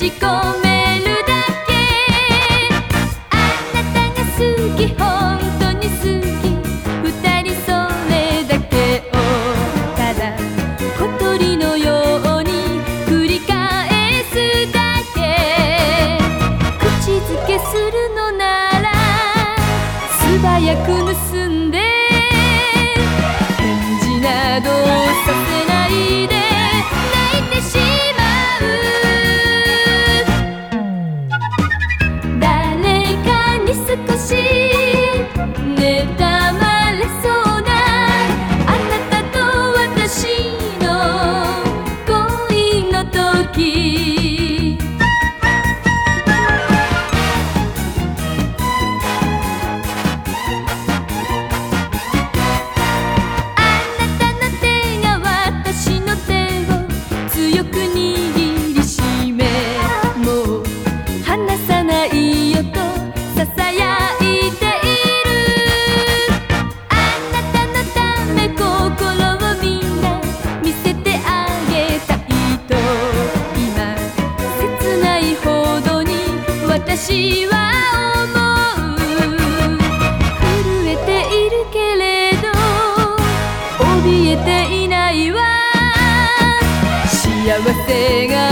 ち込め everything I